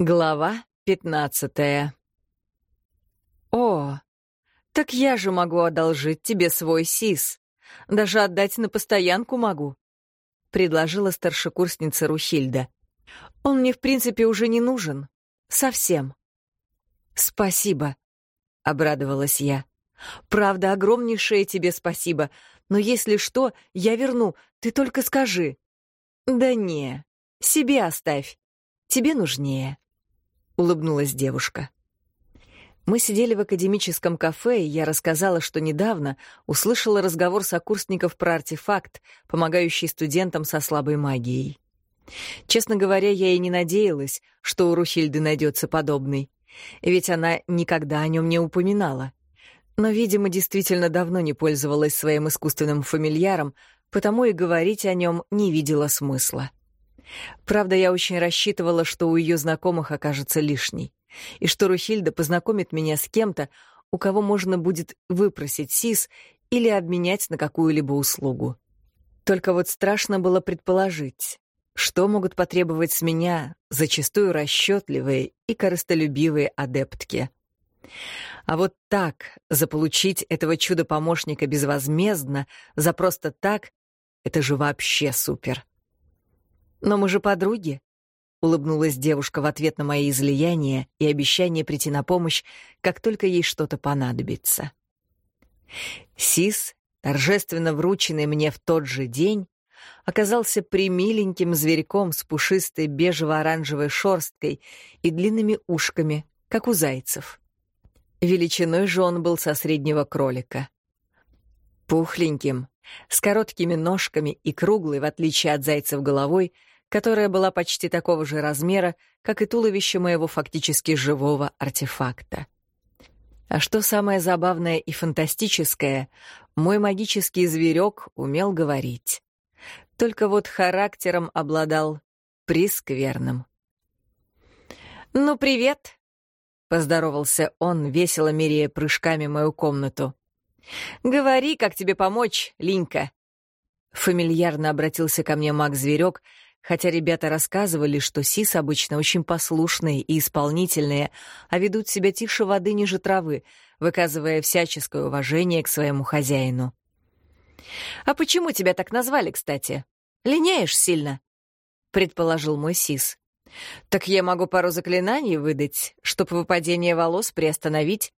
Глава пятнадцатая. О, так я же могу одолжить тебе свой СИС. Даже отдать на постоянку могу, — предложила старшекурсница Рухильда. Он мне, в принципе, уже не нужен. Совсем. Спасибо, — обрадовалась я. Правда, огромнейшее тебе спасибо. Но если что, я верну, ты только скажи. Да не, себе оставь. Тебе нужнее улыбнулась девушка. Мы сидели в академическом кафе, и я рассказала, что недавно услышала разговор сокурсников про артефакт, помогающий студентам со слабой магией. Честно говоря, я и не надеялась, что у Рухильды найдется подобный, ведь она никогда о нем не упоминала. Но, видимо, действительно давно не пользовалась своим искусственным фамильяром, потому и говорить о нем не видела смысла. Правда, я очень рассчитывала, что у ее знакомых окажется лишней, и что Рухильда познакомит меня с кем-то, у кого можно будет выпросить СИС или обменять на какую-либо услугу. Только вот страшно было предположить, что могут потребовать с меня зачастую расчетливые и корыстолюбивые адептки. А вот так заполучить этого чудо-помощника безвозмездно, за просто так, это же вообще супер. «Но мы же подруги», — улыбнулась девушка в ответ на мои излияния и обещание прийти на помощь, как только ей что-то понадобится. Сис, торжественно врученный мне в тот же день, оказался примиленьким зверьком с пушистой бежево-оранжевой шерсткой и длинными ушками, как у зайцев. Величиной же он был со среднего кролика. Пухленьким, с короткими ножками и круглой, в отличие от зайцев, головой — которая была почти такого же размера, как и туловище моего фактически живого артефакта. А что самое забавное и фантастическое, мой магический зверек умел говорить. Только вот характером обладал прискверным. «Ну, привет!» — поздоровался он, весело меряя прыжками мою комнату. «Говори, как тебе помочь, Линька!» Фамильярно обратился ко мне маг-зверек, хотя ребята рассказывали, что сис обычно очень послушные и исполнительные, а ведут себя тише воды ниже травы, выказывая всяческое уважение к своему хозяину. «А почему тебя так назвали, кстати? Линяешь сильно?» — предположил мой сис. «Так я могу пару заклинаний выдать, чтобы выпадение волос приостановить.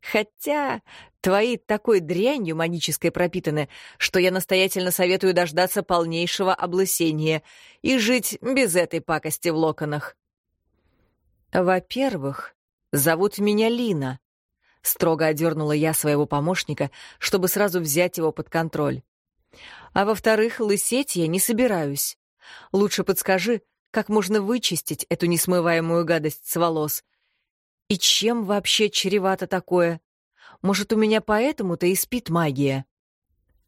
Хотя твои такой дрянью магической пропитаны, что я настоятельно советую дождаться полнейшего облысения и жить без этой пакости в локонах. Во-первых, зовут меня Лина. Строго одернула я своего помощника, чтобы сразу взять его под контроль. А во-вторых, лысеть я не собираюсь. Лучше подскажи, как можно вычистить эту несмываемую гадость с волос, и чем вообще чревато такое? Может, у меня поэтому-то и спит магия?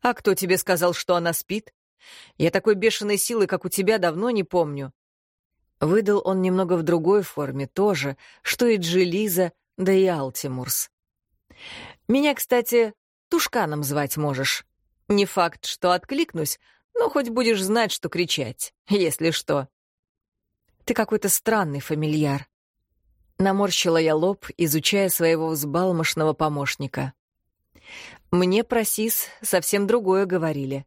А кто тебе сказал, что она спит? Я такой бешеной силы, как у тебя, давно не помню. Выдал он немного в другой форме тоже, что и Джилиза, да и Алтимурс. Меня, кстати, Тушканом звать можешь. Не факт, что откликнусь, но хоть будешь знать, что кричать, если что. Ты какой-то странный фамильяр. Наморщила я лоб, изучая своего взбалмошного помощника. Мне про СИС совсем другое говорили.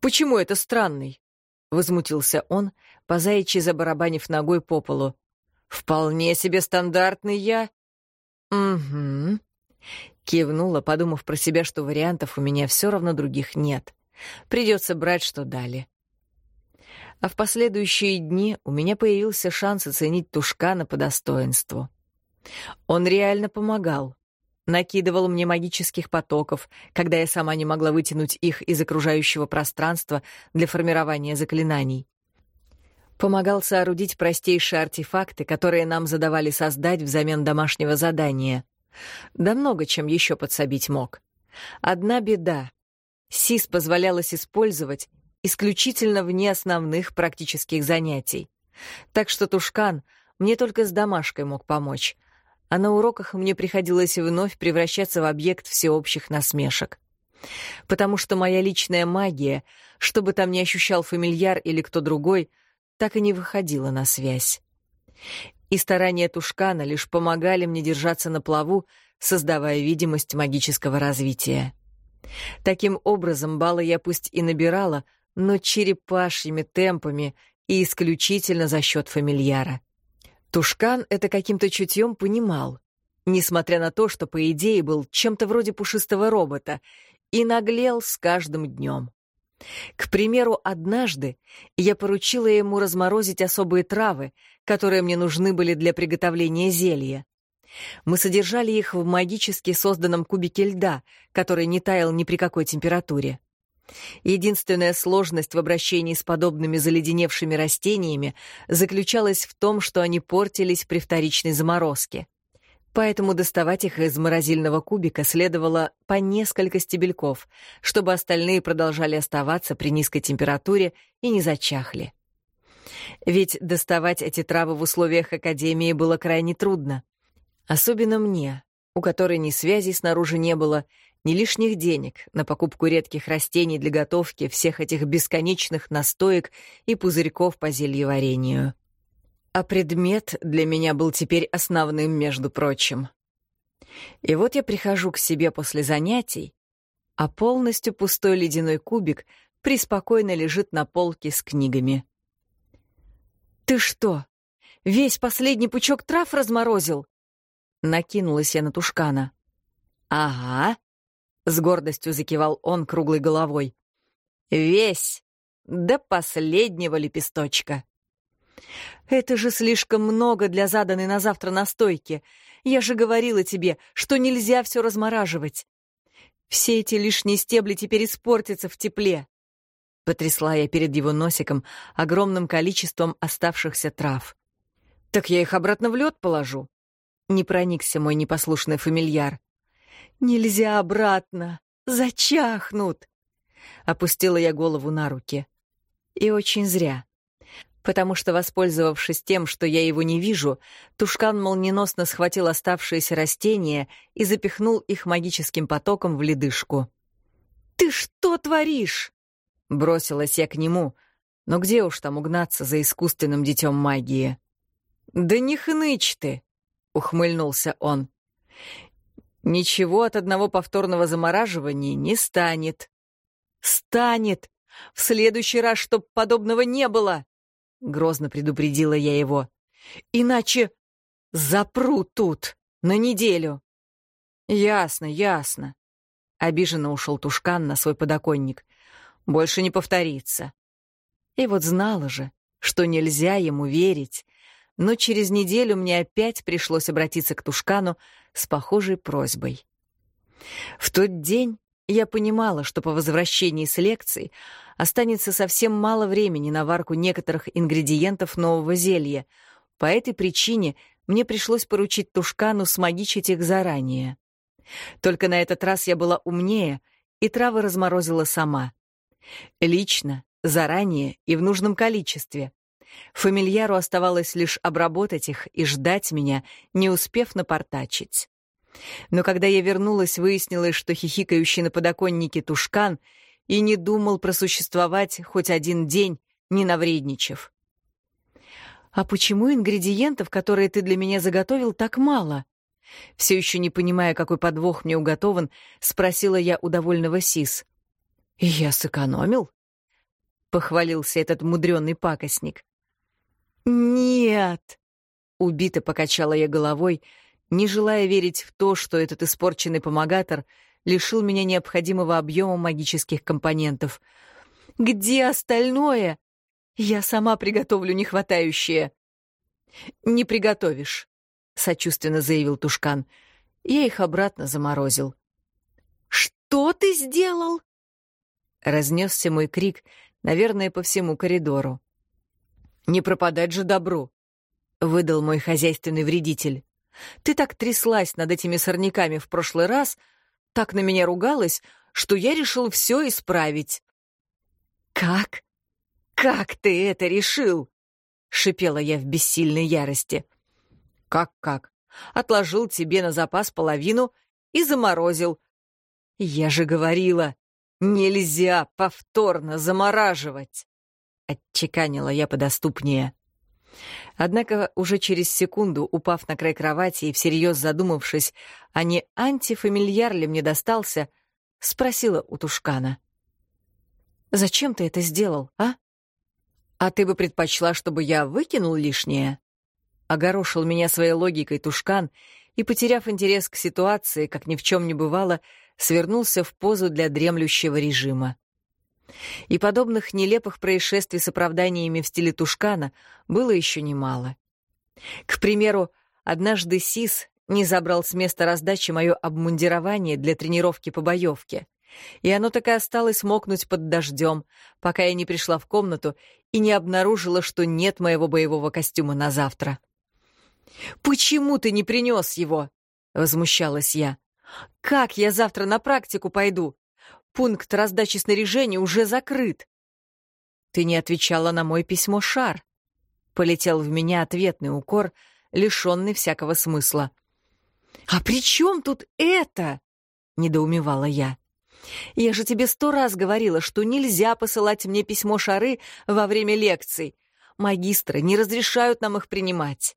«Почему это странный?» — возмутился он, позаичи забарабанив ногой по полу. «Вполне себе стандартный я». «Угу», — кивнула, подумав про себя, что вариантов у меня все равно других нет. Придется брать, что дали. А в последующие дни у меня появился шанс оценить Тушкана по достоинству. Он реально помогал. Накидывал мне магических потоков, когда я сама не могла вытянуть их из окружающего пространства для формирования заклинаний. Помогал соорудить простейшие артефакты, которые нам задавали создать взамен домашнего задания. Да много чем еще подсобить мог. Одна беда. СИС позволялось использовать исключительно вне основных практических занятий. Так что Тушкан мне только с домашкой мог помочь, а на уроках мне приходилось вновь превращаться в объект всеобщих насмешек. Потому что моя личная магия, что бы там ни ощущал фамильяр или кто другой, так и не выходила на связь. И старания Тушкана лишь помогали мне держаться на плаву, создавая видимость магического развития. Таким образом, баллы я пусть и набирала, но черепашьими темпами и исключительно за счет фамильяра. Тушкан это каким-то чутьем понимал, несмотря на то, что, по идее, был чем-то вроде пушистого робота, и наглел с каждым днем. К примеру, однажды я поручила ему разморозить особые травы, которые мне нужны были для приготовления зелья. Мы содержали их в магически созданном кубике льда, который не таял ни при какой температуре. Единственная сложность в обращении с подобными заледеневшими растениями заключалась в том, что они портились при вторичной заморозке. Поэтому доставать их из морозильного кубика следовало по несколько стебельков, чтобы остальные продолжали оставаться при низкой температуре и не зачахли. Ведь доставать эти травы в условиях Академии было крайне трудно. Особенно мне, у которой ни связи снаружи не было, ни лишних денег на покупку редких растений для готовки всех этих бесконечных настоек и пузырьков по зельеварению. А предмет для меня был теперь основным, между прочим. И вот я прихожу к себе после занятий, а полностью пустой ледяной кубик преспокойно лежит на полке с книгами. «Ты что, весь последний пучок трав разморозил?» Накинулась я на Тушкана. «Ага», — с гордостью закивал он круглой головой. «Весь, до последнего лепесточка». «Это же слишком много для заданной на завтра настойки. Я же говорила тебе, что нельзя все размораживать. Все эти лишние стебли теперь испортятся в тепле». Потрясла я перед его носиком огромным количеством оставшихся трав. «Так я их обратно в лед положу», — не проникся мой непослушный фамильяр. «Нельзя обратно! Зачахнут!» Опустила я голову на руки. И очень зря потому что, воспользовавшись тем, что я его не вижу, Тушкан молниеносно схватил оставшиеся растения и запихнул их магическим потоком в ледышку. «Ты что творишь?» Бросилась я к нему, но где уж там угнаться за искусственным детем магии? «Да не хнычь ты!» — ухмыльнулся он. «Ничего от одного повторного замораживания не станет». «Станет! В следующий раз, чтоб подобного не было!» Грозно предупредила я его. «Иначе запру тут на неделю». «Ясно, ясно». Обиженно ушел Тушкан на свой подоконник. «Больше не повторится». И вот знала же, что нельзя ему верить, но через неделю мне опять пришлось обратиться к Тушкану с похожей просьбой. В тот день я понимала, что по возвращении с лекций останется совсем мало времени на варку некоторых ингредиентов нового зелья. По этой причине мне пришлось поручить Тушкану смагичить их заранее. Только на этот раз я была умнее и травы разморозила сама. Лично, заранее и в нужном количестве. Фамильяру оставалось лишь обработать их и ждать меня, не успев напортачить. Но когда я вернулась, выяснилось, что хихикающий на подоконнике тушкан и не думал просуществовать хоть один день, не навредничав. «А почему ингредиентов, которые ты для меня заготовил, так мало?» Все еще не понимая, какой подвох мне уготован, спросила я у довольного Сис. «Я сэкономил?» — похвалился этот мудрёный пакостник. «Нет!» — убито покачала я головой, не желая верить в то, что этот испорченный помогатор лишил меня необходимого объема магических компонентов. «Где остальное? Я сама приготовлю нехватающее». «Не приготовишь», — сочувственно заявил Тушкан. Я их обратно заморозил. «Что ты сделал?» Разнесся мой крик, наверное, по всему коридору. «Не пропадать же добру», — выдал мой хозяйственный вредитель. Ты так тряслась над этими сорняками в прошлый раз, так на меня ругалась, что я решил все исправить». «Как? Как ты это решил?» — шипела я в бессильной ярости. «Как-как? Отложил тебе на запас половину и заморозил. Я же говорила, нельзя повторно замораживать!» — отчеканила я подоступнее. Однако уже через секунду, упав на край кровати и всерьез задумавшись, а не антифамильяр ли мне достался, спросила у Тушкана. «Зачем ты это сделал, а?» «А ты бы предпочла, чтобы я выкинул лишнее?» Огорошил меня своей логикой Тушкан и, потеряв интерес к ситуации, как ни в чем не бывало, свернулся в позу для дремлющего режима. И подобных нелепых происшествий с оправданиями в стиле Тушкана было еще немало. К примеру, однажды Сис не забрал с места раздачи мое обмундирование для тренировки по боевке, и оно так и осталось мокнуть под дождем, пока я не пришла в комнату и не обнаружила, что нет моего боевого костюма на завтра. «Почему ты не принес его?» — возмущалась я. «Как я завтра на практику пойду? Пункт раздачи снаряжения уже закрыт. Ты не отвечала на мой письмо, Шар. Полетел в меня ответный укор, лишенный всякого смысла. «А при чем тут это?» — недоумевала я. «Я же тебе сто раз говорила, что нельзя посылать мне письмо Шары во время лекций. Магистры не разрешают нам их принимать».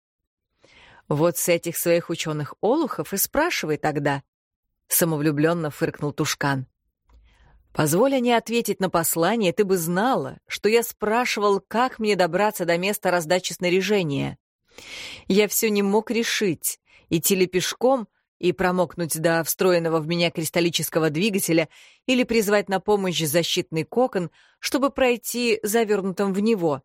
«Вот с этих своих ученых олухов и спрашивай тогда», — самовлюбленно фыркнул Тушкан. Позволь не ответить на послание, ты бы знала, что я спрашивал, как мне добраться до места раздачи снаряжения. Я все не мог решить, идти ли пешком и промокнуть до встроенного в меня кристаллического двигателя или призвать на помощь защитный кокон, чтобы пройти завернутым в него.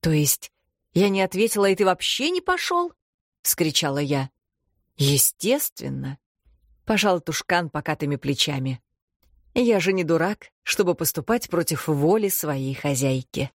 «То есть я не ответила, и ты вообще не пошел?» — вскричала я. «Естественно», — пожал Тушкан покатыми плечами. Я же не дурак, чтобы поступать против воли своей хозяйки.